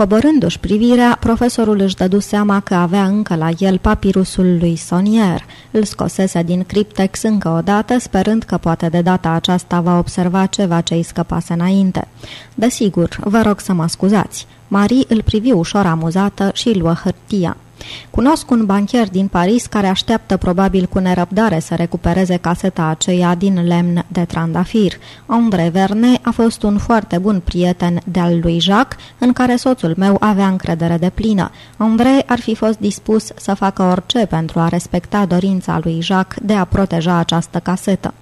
Coborându-și privirea, profesorul își dădu seama că avea încă la el papirusul lui Sonier. Îl scosese din criptex încă o dată, sperând că poate de data aceasta va observa ceva ce îi scăpase înainte. Desigur, vă rog să mă scuzați. Marie îl privi ușor amuzată și luă hârtia. Cunosc un bancher din Paris care așteaptă probabil cu nerăbdare să recupereze caseta aceea din lemn de trandafir. André Verne a fost un foarte bun prieten de-al lui Jacques, în care soțul meu avea încredere de plină. André ar fi fost dispus să facă orice pentru a respecta dorința lui Jacques de a proteja această casetă.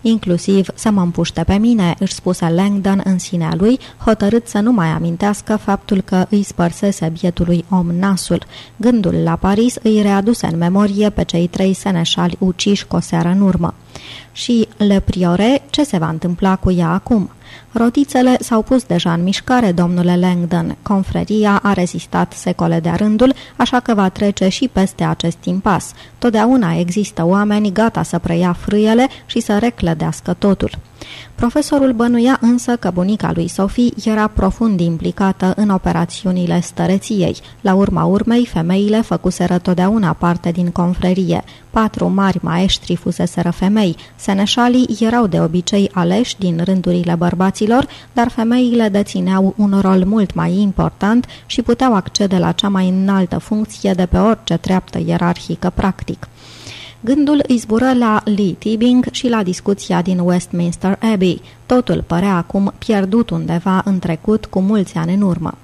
Inclusiv să mă împuște pe mine, își spuse Langdon în sinea lui, hotărât să nu mai amintească faptul că îi spărsese bietului om nasul. Gândul la Paris îi readuse în memorie pe cei trei seneșali uciși cu o seară în urmă. Și Le Priore, ce se va întâmpla cu ea acum? Rotițele s-au pus deja în mișcare, domnule Langdon. Confreria a rezistat secole de rândul, așa că va trece și peste acest impas. Totdeauna există oameni gata să preia frâiele și să reclădească totul. Profesorul bănuia însă că bunica lui Sophie era profund implicată în operațiunile stăreției. La urma urmei, femeile făcuseră totdeauna parte din confrerie. Patru mari maestri fuseseră femei. Seneșalii erau de obicei aleși din rândurile bărbaților, dar femeile dețineau un rol mult mai important și puteau accede la cea mai înaltă funcție de pe orice treaptă ierarhică practic. Gândul îi zbură la Lee Tibing și la discuția din Westminster Abbey. Totul părea acum pierdut undeva în trecut cu mulți ani în urmă.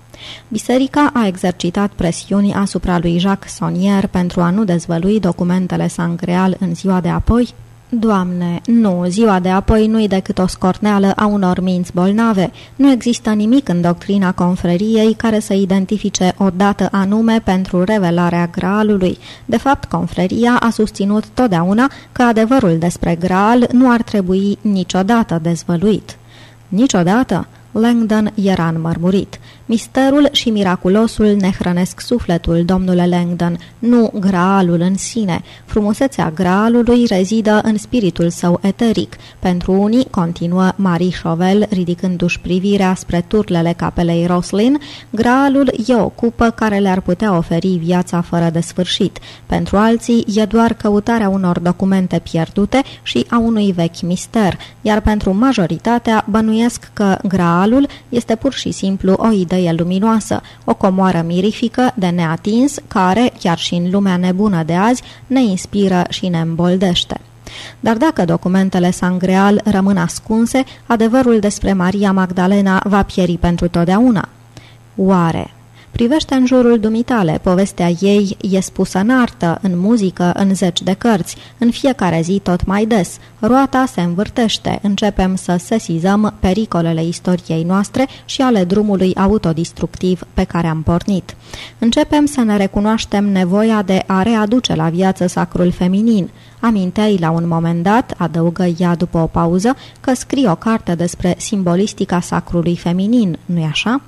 Biserica a exercitat presiuni asupra lui Jacques Sonnier pentru a nu dezvălui documentele sangreal în ziua de apoi, Doamne, nu, ziua de apoi nu-i decât o scorneală a unor minți bolnave. Nu există nimic în doctrina confreriei care să identifice o dată anume pentru revelarea graalului. De fapt, confreria a susținut totdeauna că adevărul despre graal nu ar trebui niciodată dezvăluit. Niciodată? Langdon era înmărmurit. Misterul și miraculosul ne hrănesc sufletul, domnule Langdon, nu graalul în sine. Frumusețea graalului rezidă în spiritul său eteric. Pentru unii, continuă Marie Chauvel, ridicându-și privirea spre turlele capelei Roslin, graalul e o cupă care le-ar putea oferi viața fără de sfârșit. Pentru alții, e doar căutarea unor documente pierdute și a unui vechi mister, iar pentru majoritatea bănuiesc că graalul este pur și simplu o idee idee luminoasă, o comoară mirifică de neatins, care, chiar și în lumea nebună de azi, ne inspiră și ne îmboldește. Dar dacă documentele sangreal rămân ascunse, adevărul despre Maria Magdalena va pieri pentru totdeauna. Oare? Privește în jurul dumitale, povestea ei e spusă în artă, în muzică, în zeci de cărți, în fiecare zi tot mai des. Roata se învârtește, începem să sesizăm pericolele istoriei noastre și ale drumului autodistructiv pe care am pornit. Începem să ne recunoaștem nevoia de a readuce la viață sacrul feminin. Aminteai la un moment dat, adăugă ea după o pauză, că scrie o carte despre simbolistica sacrului feminin, nu-i așa?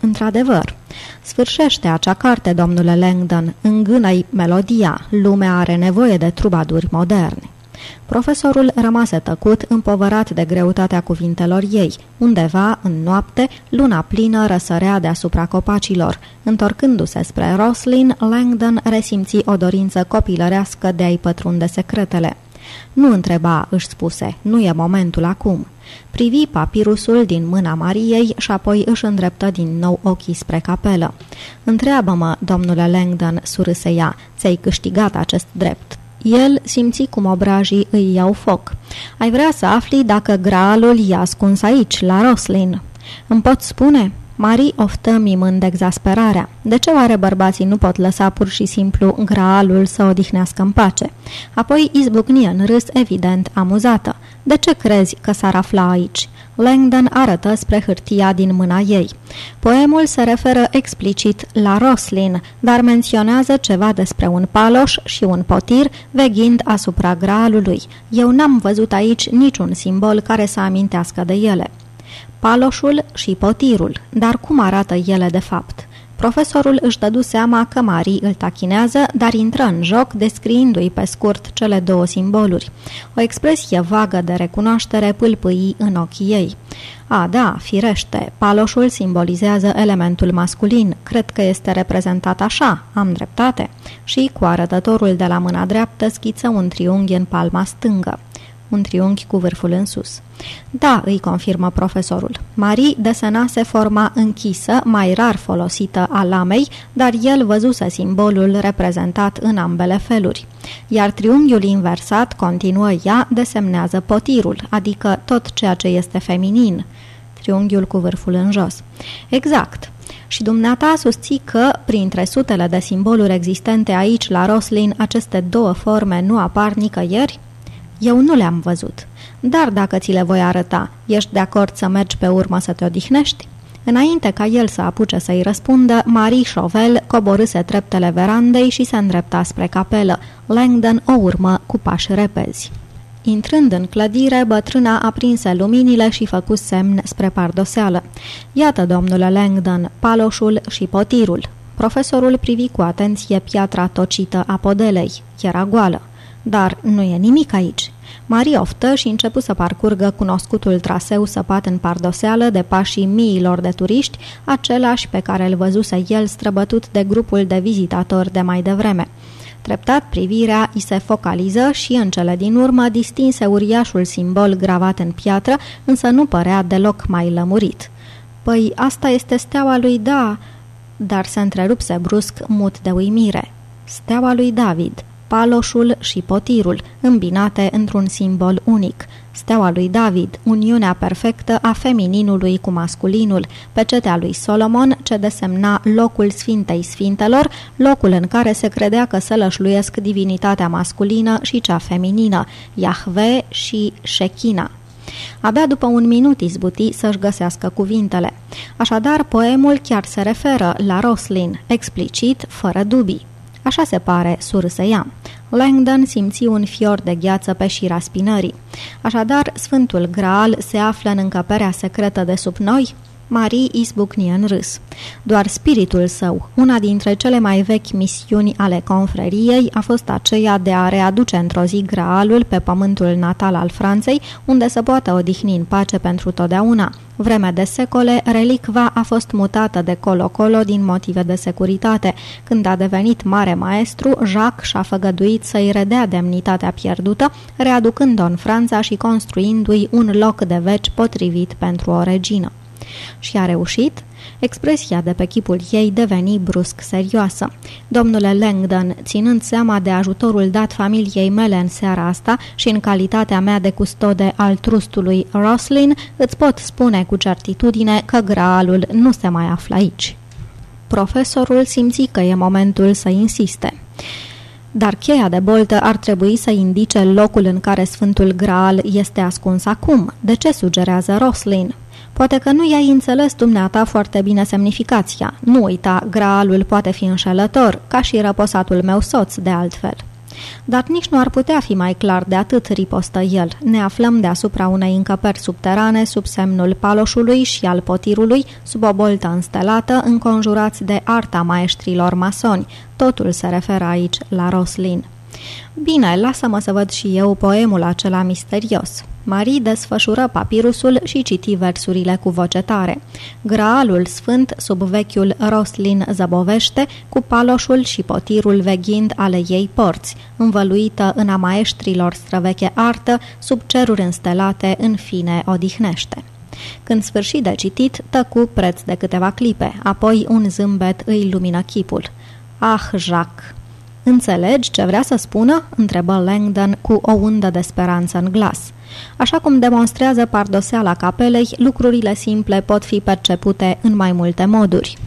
Într-adevăr, sfârșește acea carte, domnule Langdon, îngână-i melodia, lumea are nevoie de trubaduri moderne. Profesorul rămase tăcut, împovărat de greutatea cuvintelor ei. Undeva, în noapte, luna plină răsărea deasupra copacilor. Întorcându-se spre Roslin, Langdon resimți o dorință copilărească de a-i pătrunde secretele. Nu întreba, își spuse, nu e momentul acum. Privi papirusul din mâna Mariei și apoi își îndreptă din nou ochii spre capelă. Întreabă-mă, domnule Langdon, surâse ea, ți-ai câștigat acest drept. El simți cum obrajii îi iau foc. Ai vrea să afli dacă graalul e ascuns aici, la Roslin. Îmi pot spune? Marie oftă mimând exasperarea. De ce oare bărbații nu pot lăsa pur și simplu graalul să odihnească în pace? Apoi izbucni în râs evident amuzată. De ce crezi că s-ar afla aici? Langdon arătă spre hârtia din mâna ei. Poemul se referă explicit la Roslin, dar menționează ceva despre un paloș și un potir veghind asupra graalului. Eu n-am văzut aici niciun simbol care să amintească de ele paloșul și potirul, dar cum arată ele de fapt? Profesorul își dădu seama că Marie îl tachinează, dar intră în joc, descriindu-i pe scurt cele două simboluri. O expresie vagă de recunoaștere pâlpâi în ochii ei. A, da, firește, paloșul simbolizează elementul masculin. Cred că este reprezentat așa, am dreptate. Și cu arătătorul de la mâna dreaptă schiță un triunghi în palma stângă un triunghi cu vârful în sus. Da, îi confirmă profesorul. Marie desenase forma închisă, mai rar folosită a lamei, dar el văzuse simbolul reprezentat în ambele feluri. Iar triunghiul inversat, continuă ea, desemnează potirul, adică tot ceea ce este feminin. Triunghiul cu vârful în jos. Exact. Și dumneata susții că, printre sutele de simboluri existente aici la Roslin, aceste două forme nu apar nicăieri? Eu nu le-am văzut. Dar dacă ți le voi arăta, ești de acord să mergi pe urmă să te odihnești? Înainte ca el să apuce să-i răspundă, Marie Chauvel coborâse treptele verandei și se îndrepta spre capelă. Langdon o urmă cu pași repezi. Intrând în clădire, bătrâna aprinse luminile și făcu semn spre pardoseală. Iată, domnule Langdon, paloșul și potirul. Profesorul privi cu atenție piatra tocită a podelei. Era goală. Dar nu e nimic aici. Marie oftă și începu să parcurgă cunoscutul traseu săpat în pardoseală de pașii miilor de turiști, același pe care îl văzuse el străbătut de grupul de vizitatori de mai devreme. Treptat privirea îi se focaliză și în cele din urmă distinse uriașul simbol gravat în piatră, însă nu părea deloc mai lămurit. Păi asta este steaua lui Da, dar se întrerupse brusc mut de uimire. Steaua lui David – paloșul și potirul, îmbinate într-un simbol unic. Steaua lui David, uniunea perfectă a femininului cu masculinul, pecetea lui Solomon, ce desemna locul Sfintei Sfintelor, locul în care se credea că se lășluiesc divinitatea masculină și cea feminină, Yahve și Shechina. Abia după un minut izbuti să-și găsească cuvintele. Așadar, poemul chiar se referă la Roslin, explicit, fără dubii. Așa se pare, surse ea. Langdon simți un fior de gheață pe șira spinării. Așadar, Sfântul Graal se află în încăperea secretă de sub noi? Marie izbucnie în râs. Doar spiritul său, una dintre cele mai vechi misiuni ale confreriei, a fost aceea de a readuce într-o zi graalul pe pământul natal al Franței, unde să poată odihni în pace pentru totdeauna. Vreme de secole, relicva a fost mutată de colo-colo din motive de securitate. Când a devenit mare maestru, Jacques și-a făgăduit să-i redea demnitatea pierdută, readucând-o în Franța și construindu-i un loc de veci potrivit pentru o regină. Și a reușit? Expresia de pe chipul ei deveni brusc serioasă. Domnule Langdon, ținând seama de ajutorul dat familiei mele în seara asta și în calitatea mea de custode al trustului Roslin, îți pot spune cu certitudine că graalul nu se mai află aici. Profesorul simți că e momentul să insiste. Dar cheia de boltă ar trebui să indice locul în care Sfântul Graal este ascuns acum. De ce sugerează Roslin? Poate că nu i-ai înțeles dumneata foarte bine semnificația. Nu uita, graalul poate fi înșelător, ca și răposatul meu soț, de altfel. Dar nici nu ar putea fi mai clar de atât, ripostă el. Ne aflăm deasupra unei încăperi subterane sub semnul paloșului și al potirului, sub o boltă înstelată, înconjurați de arta maestrilor masoni. Totul se referă aici la Roslin. Bine, lasă-mă să văd și eu poemul acela misterios. Marie desfășură papirusul și citi versurile cu voce tare. Graalul sfânt sub vechiul Roslin zăbovește, cu paloșul și potirul veghind ale ei porți, învăluită în a maestrilor străveche artă, sub ceruri înstelate, în fine odihnește. Când sfârși de citit, tăcu preț de câteva clipe, apoi un zâmbet îi lumină chipul. Ah, Jacques! Înțelegi ce vrea să spună?" întrebă Langdon cu o undă de speranță în glas. Așa cum demonstrează pardoseala capelei, lucrurile simple pot fi percepute în mai multe moduri.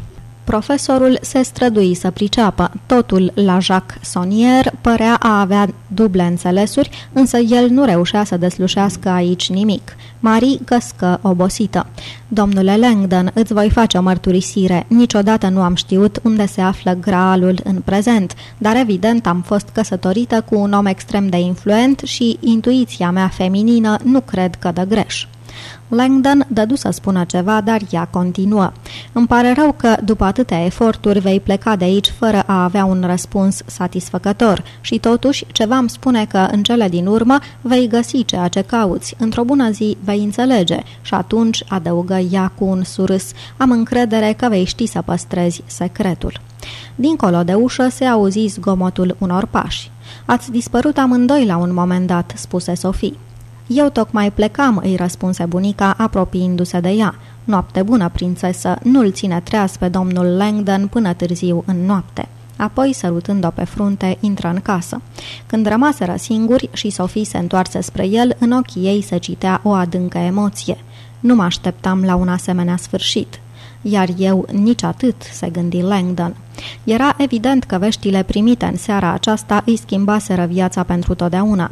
Profesorul se strădui să priceapă. Totul la Jacques Sonnier părea a avea duble înțelesuri, însă el nu reușea să deslușească aici nimic. Marie găscă obosită. Domnule Langdon, îți voi face o mărturisire. Niciodată nu am știut unde se află graalul în prezent, dar evident am fost căsătorită cu un om extrem de influent și intuiția mea feminină nu cred că dă greș. Langdon dădu să spună ceva, dar ea continuă. Îmi pare rău că, după atâtea eforturi, vei pleca de aici fără a avea un răspuns satisfăcător și totuși ceva îmi spune că, în cele din urmă, vei găsi ceea ce cauți. Într-o bună zi vei înțelege și atunci, adăugă ea cu un surâs, am încredere că vei ști să păstrezi secretul. Dincolo de ușă se auzi zgomotul unor pași. Ați dispărut amândoi la un moment dat, spuse Sofie. Eu tocmai plecam, îi răspunse bunica, apropiindu-se de ea. Noapte bună, prințesă, nu-l ține treaz pe domnul Langdon până târziu în noapte. Apoi, sărutând-o pe frunte, intră în casă. Când rămaseră singuri și Sofie se întoarse spre el, în ochii ei se citea o adâncă emoție. Nu mă așteptam la un asemenea sfârșit. Iar eu nici atât, se gândi Langdon. Era evident că veștile primite în seara aceasta îi schimbaseră viața pentru totdeauna.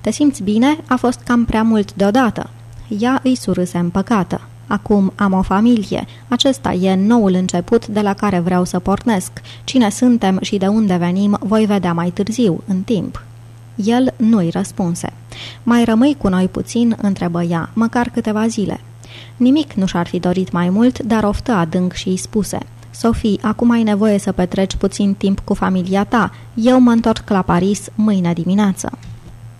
Te simți bine? A fost cam prea mult deodată. Ea îi surâse împăcată. Acum am o familie. Acesta e noul început de la care vreau să pornesc. Cine suntem și de unde venim voi vedea mai târziu, în timp. El nu-i răspunse. Mai rămâi cu noi puțin, întrebă ea, măcar câteva zile. Nimic nu și-ar fi dorit mai mult, dar oftă adânc și îi spuse – Sofie, acum ai nevoie să petreci puțin timp cu familia ta. Eu mă întorc la Paris mâine dimineață.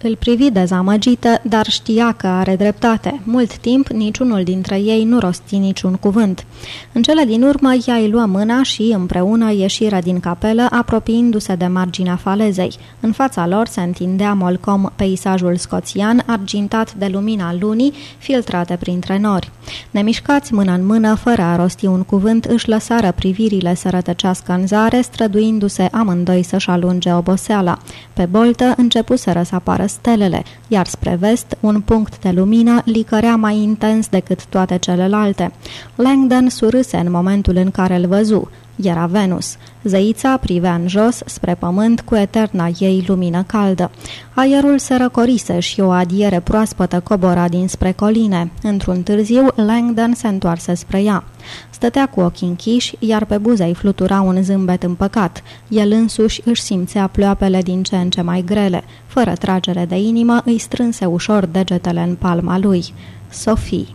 Îl privi dezamăgită, dar știa că are dreptate. Mult timp, niciunul dintre ei nu rosti niciun cuvânt. În cele din urmă, ea îi luă mâna și, împreună, ieșiră din capelă, apropiindu-se de marginea falezei. În fața lor se întindea molcom peisajul scoțian, argintat de lumina lunii, filtrate printre nori. Nemișcați mână în mână, fără a rosti un cuvânt, își lăsară privirile să rătăcească în zare, străduindu-se amândoi să-și alunge oboseala. Pe boltă începuseră să apară stelele, iar spre vest, un punct de lumină licărea mai intens decât toate celelalte. Langdon surâse în momentul în care îl văzu. Era Venus. Zeița privea în jos, spre pământ, cu eterna ei lumină caldă. Aerul se răcorise și o adiere proaspătă cobora dinspre coline. Într-un târziu, Langdon se întoarse spre ea. Stătea cu ochii închiși, iar pe buze îi flutura un zâmbet împăcat. El însuși își simțea ploapele din ce în ce mai grele. Fără tragere de inimă, îi strânse ușor degetele în palma lui. Sophie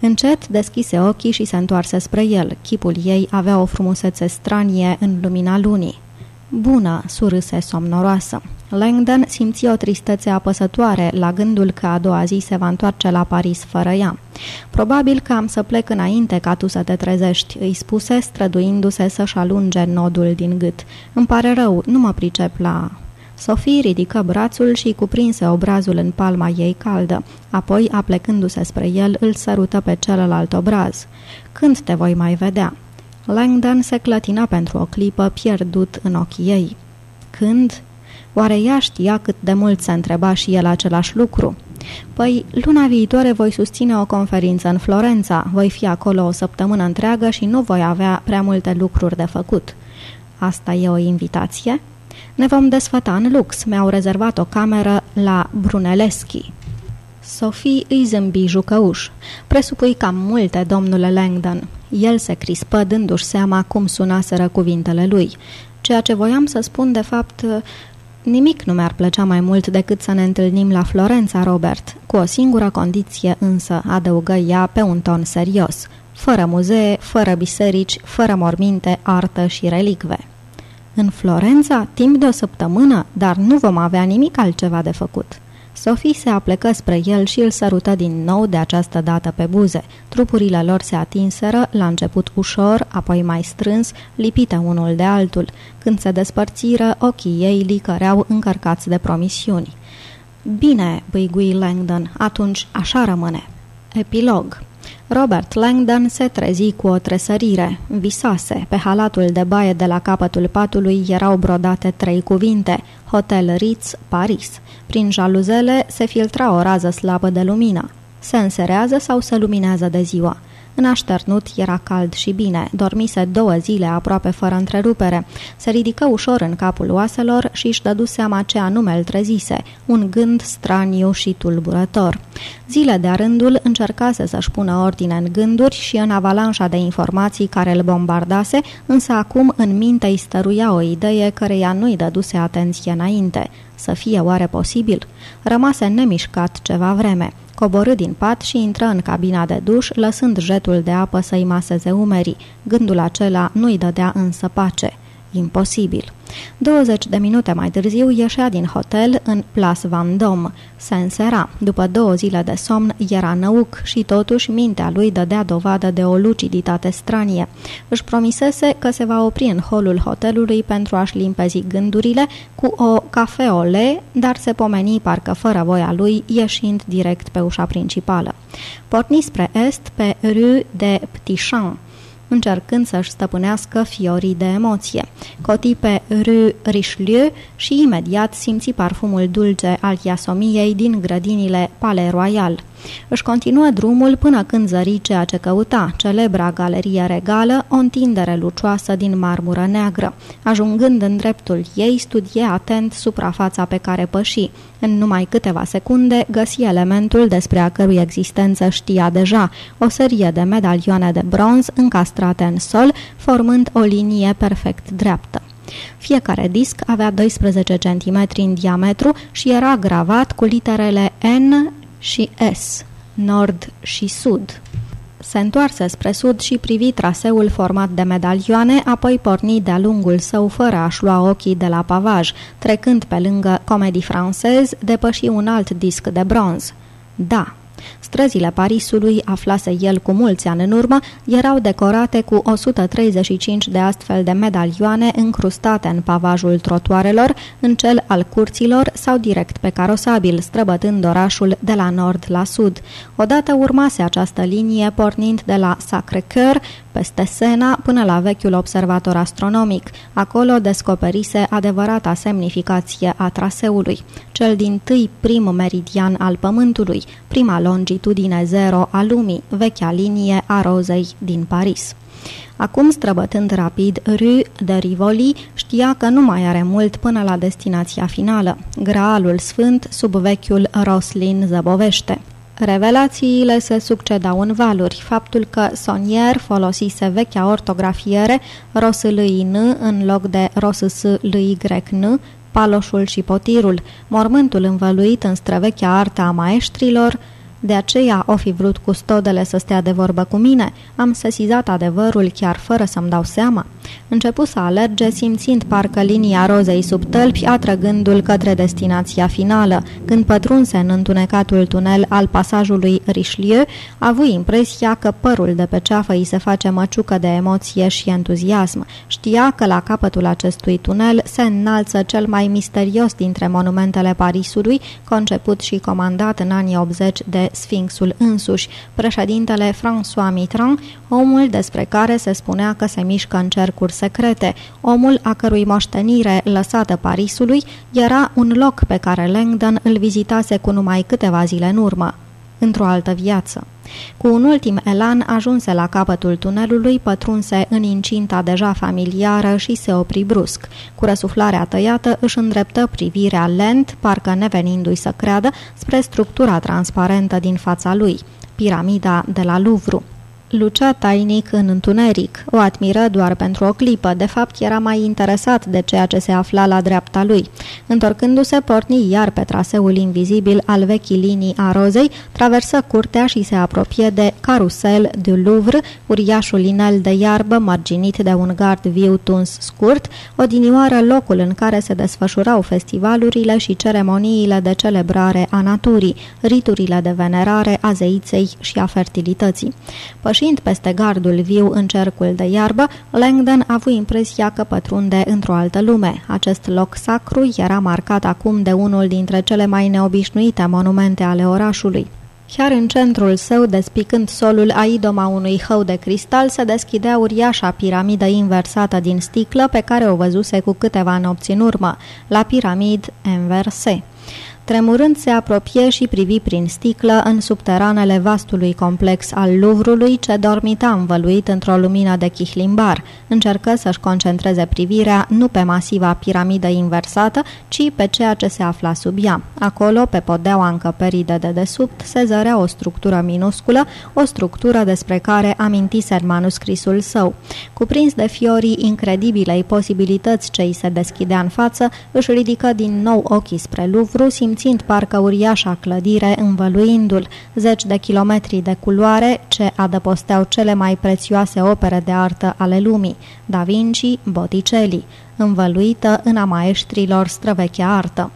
Încet deschise ochii și se întoarse spre el. Chipul ei avea o frumusețe stranie în lumina lunii. Bună, surâse somnoroasă. Langdon simți o tristețe apăsătoare la gândul că a doua zi se va întoarce la Paris fără ea. Probabil că am să plec înainte ca tu să te trezești, îi spuse, străduindu-se să-și alunge nodul din gât. Îmi pare rău, nu mă pricep la Sofie ridică brațul și cuprinse obrazul în palma ei caldă. Apoi, aplecându-se spre el, îl sărută pe celălalt obraz. Când te voi mai vedea?" Langdon se clătina pentru o clipă, pierdut în ochii ei. Când? Oare ea știa cât de mult se întreba și el același lucru? Păi, luna viitoare voi susține o conferință în Florența, voi fi acolo o săptămână întreagă și nu voi avea prea multe lucruri de făcut. Asta e o invitație?" Ne vom desfăta în lux. Mi-au rezervat o cameră la Brunelleschi. Sophie îi zâmbi jucăuș. Presupui cam multe, domnule Langdon. El se crispă, dându-și seama cum sunaseră cuvintele lui. Ceea ce voiam să spun, de fapt, nimic nu mi-ar plăcea mai mult decât să ne întâlnim la Florența, Robert, cu o singură condiție însă, adăugă ea pe un ton serios, fără muzee, fără biserici, fără morminte, artă și relicve. În Florența, timp de o săptămână, dar nu vom avea nimic altceva de făcut. Sophie se aplecă spre el și îl sărută din nou de această dată pe buze. Trupurile lor se atinseră, la început ușor, apoi mai strâns, lipite unul de altul. Când se despărțiră, ochii ei licăreau încărcați de promisiuni. Bine, băigui Langdon, atunci așa rămâne. Epilog Robert Langdon se trezi cu o tresărire. Visase. Pe halatul de baie de la capătul patului erau brodate trei cuvinte. Hotel Ritz, Paris. Prin jaluzele se filtra o rază slabă de lumină. Se înserează sau se luminează de ziua? În așternut era cald și bine, dormise două zile aproape fără întrerupere. Se ridică ușor în capul oaselor și își dădu seama ce anume îl trezise, un gând straniu și tulburător. Zile de rândul încercase să-și pună ordine în gânduri și în avalanșa de informații care îl bombardase, însă acum în minte îi stăruia o idee căreia nu-i dăduse atenție înainte. Să fie oare posibil? Rămase nemișcat ceva vreme. Coborâ din pat și intră în cabina de duș, lăsând jetul de apă să-i maseze umerii. Gândul acela nu-i dădea însă pace. Imposibil. 20 de minute mai târziu ieșea din hotel în Place Vendôme. Se însera. După două zile de somn, era năuc și totuși mintea lui dădea dovadă de o luciditate stranie. Își promisese că se va opri în holul hotelului pentru a-și limpezi gândurile cu o cafeole, dar se pomeni parcă fără voia lui, ieșind direct pe ușa principală. Porni spre est pe Rue de Petit Champ încercând să-și stăpânească fiorii de emoție. Coti pe Rue Richelieu și imediat simți parfumul dulce al iasomiei din grădinile Palais Royal. Își continuă drumul până când zări ceea ce căuta, celebra galerie regală, o întindere lucioasă din marmură neagră. Ajungând în dreptul ei, studie atent suprafața pe care păși. În numai câteva secunde găsi elementul despre a cărui existență știa deja, o serie de medalioane de bronz încastrate în sol, formând o linie perfect dreaptă. Fiecare disc avea 12 cm în diametru și era gravat cu literele N și S, nord și sud. Se întoarse spre sud și privi traseul format de medalioane, apoi porni de-a lungul său fără a-și lua ochii de la pavaj, trecând pe lângă Comedie Francez, depăși un alt disc de bronz. Da, Străzile Parisului, aflase el cu mulți ani în urmă, erau decorate cu 135 de astfel de medalioane încrustate în pavajul trotuarelor, în cel al curților sau direct pe carosabil, străbătând orașul de la nord la sud. Odată urmase această linie pornind de la Sacré-Cœur peste Sena până la vechiul observator astronomic. Acolo descoperise adevărata semnificație a traseului, cel din tâi prim meridian al Pământului, prima longitudine zero a lumii, vechea linie a rozei din Paris. Acum, străbătând rapid Rue de Rivoli, știa că nu mai are mult până la destinația finală, Graalul Sfânt sub vechiul Roslin zăbovește. Revelațiile se succedau în valuri. Faptul că Sonier folosise vechea ortografiere N în loc de N, paloșul și potirul, mormântul învăluit în străvechea arta a maestrilor, de aceea o fi vrut custodele să stea de vorbă cu mine. Am sesizat adevărul chiar fără să-mi dau seama. Începu să alerge, simțind parcă linia rozei sub tălpi, atrăgându-l către destinația finală. Când pătrunse în întunecatul tunel al pasajului Richelieu, a avut impresia că părul de pe ceafă îi se face măciucă de emoție și entuziasm. Știa că la capătul acestui tunel se înalță cel mai misterios dintre monumentele Parisului, conceput și comandat în anii 80 de Sfinxul însuși, președintele François Mitterrand, omul despre care se spunea că se mișcă în cercuri secrete, omul a cărui moștenire lăsată Parisului era un loc pe care Langdon îl vizitase cu numai câteva zile în urmă, într-o altă viață. Cu un ultim elan ajunse la capătul tunelului, pătrunse în incinta deja familiară și se opri brusc. Cu răsuflarea tăiată își îndreptă privirea lent, parcă nevenindu-i să creadă, spre structura transparentă din fața lui, piramida de la Louvre. Lucea tainic în întuneric. O admiră doar pentru o clipă. De fapt, era mai interesat de ceea ce se afla la dreapta lui. Întorcându-se, porni iar pe traseul invizibil al vechii linii a rozei, traversă curtea și se apropie de Carusel du Louvre, uriașul inel de iarbă marginit de un gard viu tuns scurt, odinioară locul în care se desfășurau festivalurile și ceremoniile de celebrare a naturii, riturile de venerare a zeiței și a fertilității. Pășind peste gardul viu în cercul de iarbă, Langdon a avut impresia că pătrunde într-o altă lume. Acest loc sacru era marcat acum de unul dintre cele mai neobișnuite monumente ale orașului. Chiar în centrul său, despicând solul a idoma unui hău de cristal, se deschidea uriașa piramidă inversată din sticlă pe care o văzuse cu câteva nopți în urmă, la piramid inverse. Tremurând se apropie și privi prin sticlă în subteranele vastului complex al Luvrului ce dormita învăluit într-o lumină de chihlimbar. Încercă să-și concentreze privirea nu pe masiva piramidă inversată, ci pe ceea ce se afla sub ea. Acolo, pe podeaua încăperii de dedesubt, se zărea o structură minusculă, o structură despre care amintise în manuscrisul său. Cuprins de fiorii incredibilei posibilități ce îi se deschidea în față, își ridică din nou ochii spre Louvre lucru, simțind parcă uriașa clădire învăluindu-l, zeci de kilometri de culoare ce adăposteau cele mai prețioase opere de artă ale lumii, Da Vinci, Botticelli, învăluită în a maestrilor străvechea artă.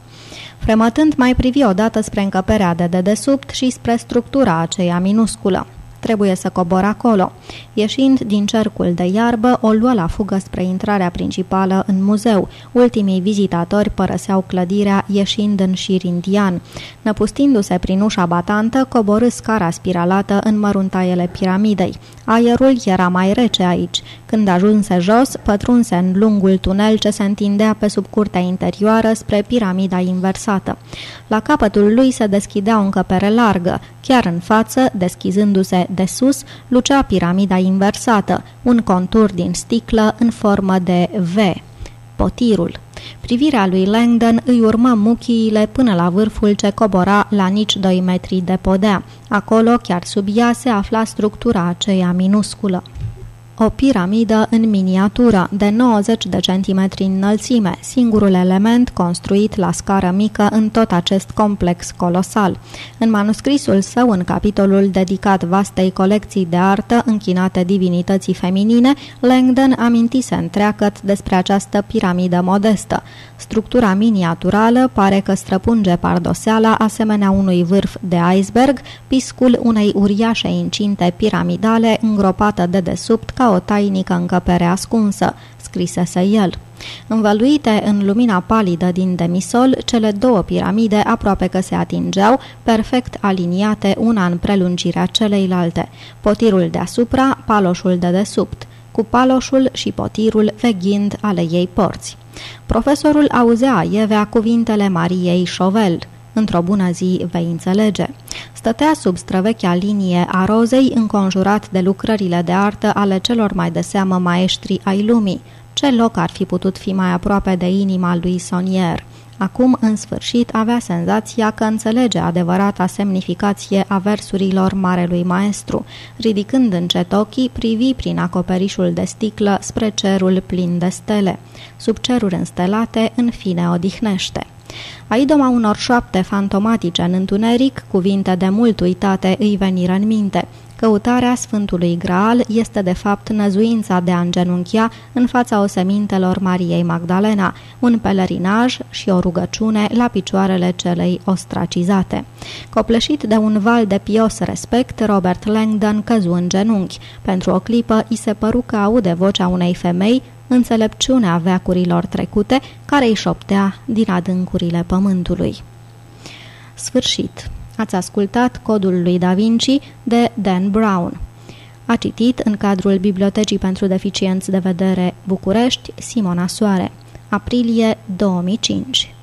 Fremătând mai privi odată spre încăperea de dedesubt și spre structura aceea minusculă. Trebuie să cobor acolo. Ieșind din cercul de iarbă, o luă la fugă spre intrarea principală în muzeu. Ultimii vizitatori părăseau clădirea ieșind în șir indian. Năpustindu-se prin ușa batantă, coborâ scara spiralată în măruntaiele piramidei. Aerul era mai rece aici. Când ajunse jos, pătrunse în lungul tunel ce se întindea pe sub curtea interioară spre piramida inversată. La capătul lui se deschidea o încăpere largă. Chiar în față, deschizându-se de sus, lucea piramida inversată, un contur din sticlă în formă de V. Potirul. Privirea lui Langdon îi urmă muchiile până la vârful ce cobora la nici 2 metri de podea. Acolo, chiar sub ea, se afla structura aceea minusculă o piramidă în miniatură, de 90 de centimetri înălțime, singurul element construit la scară mică în tot acest complex colosal. În manuscrisul său, în capitolul dedicat vastei colecții de artă închinate divinității feminine, Langdon amintise întreagăt despre această piramidă modestă. Structura miniaturală pare că străpunge pardoseala asemenea unui vârf de iceberg, piscul unei uriașe incinte piramidale îngropată de desubt ca o tainică încăpere ascunsă, scrisese el. Învăluite în lumina palidă din demisol, cele două piramide aproape că se atingeau, perfect aliniate una în prelungirea celeilalte, potirul deasupra, paloșul de desubt, cu paloșul și potirul veghind ale ei porți. Profesorul auzea ievea cuvintele Mariei Șovel, Într-o bună zi vei înțelege. Stătea sub străvechea linie a rozei, înconjurat de lucrările de artă ale celor mai de seamă maestri ai lumii. Ce loc ar fi putut fi mai aproape de inima lui Sonier? Acum, în sfârșit, avea senzația că înțelege adevărata semnificație a versurilor Marelui Maestru. Ridicând încet ochii, privi prin acoperișul de sticlă spre cerul plin de stele. Sub ceruri înstelate, în fine odihnește. A idoma unor șoapte fantomatice în întuneric, cuvinte de mult uitate îi veniră în minte. Căutarea Sfântului Graal este de fapt năzuința de a îngenunchia în fața osemintelor Mariei Magdalena, un pelerinaj și o rugăciune la picioarele celei ostracizate. Copleșit de un val de pios respect, Robert Langdon căzu în genunchi. Pentru o clipă îi se păru că aude vocea unei femei înțelepciunea veacurilor trecute, care îi șoptea din adâncurile pământului. Sfârșit. Ați ascultat Codul lui Da Vinci de Dan Brown. A citit în cadrul Bibliotecii pentru Deficienți de Vedere București Simona Soare. Aprilie 2005